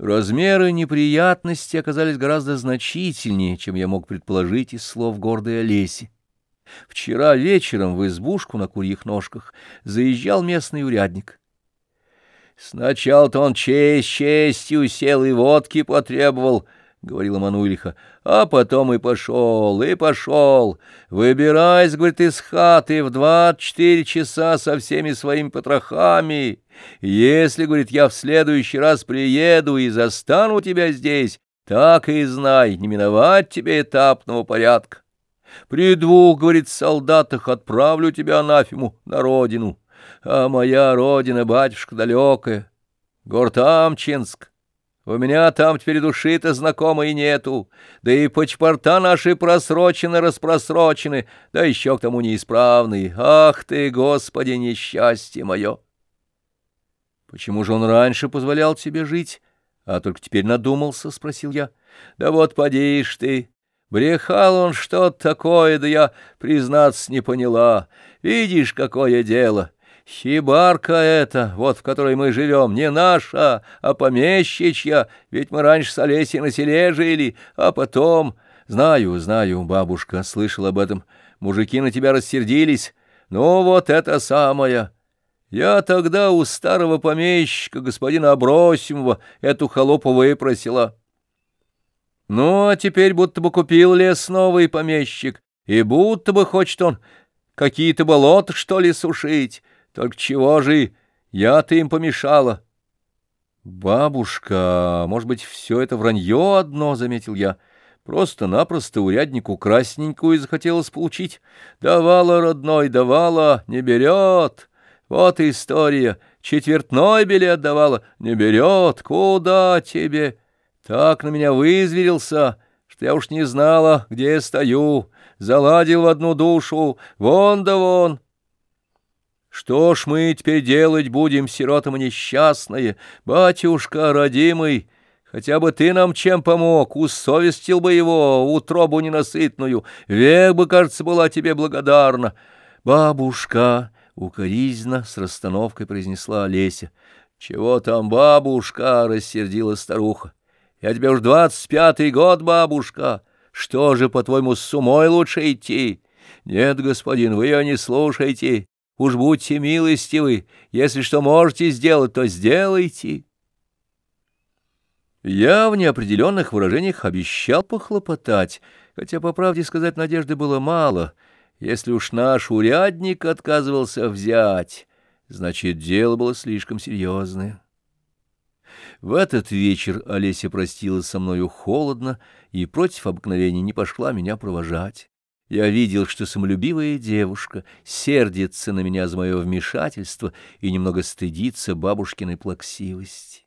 Размеры неприятности оказались гораздо значительнее, чем я мог предположить из слов гордой Олеси. Вчера вечером в избушку на курьих ножках заезжал местный урядник. Сначала-то он честь честью сел и водки потребовал —— говорила Мануйлиха, — а потом и пошел, и пошел. Выбирайся, говорит, из хаты в двадцать четыре часа со всеми своими потрохами. Если, говорит, я в следующий раз приеду и застану тебя здесь, так и знай, не миновать тебе этапного порядка. При двух, говорит, солдатах отправлю тебя анафему на родину, а моя родина, батюшка, далекая, город Амчинск. У меня там теперь души-то знакомой нету, да и паспорта наши просрочены-распросрочены, да еще к тому неисправные. Ах ты, Господи, несчастье мое! Почему же он раньше позволял тебе жить, а только теперь надумался, — спросил я. Да вот подишь ты, брехал он что-то такое, да я, признаться, не поняла. Видишь, какое дело! — Хибарка эта, вот в которой мы живем, не наша, а помещичья, ведь мы раньше с Олесей на селе жили, а потом... Знаю, знаю, бабушка, слышал об этом. Мужики на тебя рассердились. Ну, вот это самое. Я тогда у старого помещика, господина Абросимова, эту холопу выпросила. Ну, а теперь будто бы купил лес новый помещик, и будто бы хочет он какие-то болота, что ли, сушить. Только чего же я-то им помешала? Бабушка, может быть, все это вранье одно, — заметил я. Просто-напросто уряднику красненькую захотелось получить. Давала, родной, давала, не берет. Вот история. Четвертной билет давала, не берет. Куда тебе? Так на меня вызверился, что я уж не знала, где стою. Заладил в одну душу, вон да вон. Что ж мы теперь делать будем, сиротам несчастные? Батюшка, родимый, хотя бы ты нам чем помог, усовестил бы его, утробу ненасытную, век бы, кажется, была тебе благодарна. Бабушка, укоризненно с расстановкой произнесла Олеся. Чего там, бабушка, рассердила старуха. Я тебе уж двадцать пятый год, бабушка. Что же, по-твоему, с умой лучше идти? Нет, господин, вы ее не слушайте. Уж будьте милостивы, если что можете сделать, то сделайте. Я в неопределенных выражениях обещал похлопотать, хотя, по правде сказать, надежды было мало. Если уж наш урядник отказывался взять, значит, дело было слишком серьезное. В этот вечер Олеся простилась со мною холодно и против обыкновения не пошла меня провожать. Я видел, что самолюбивая девушка сердится на меня за мое вмешательство и немного стыдится бабушкиной плаксивости.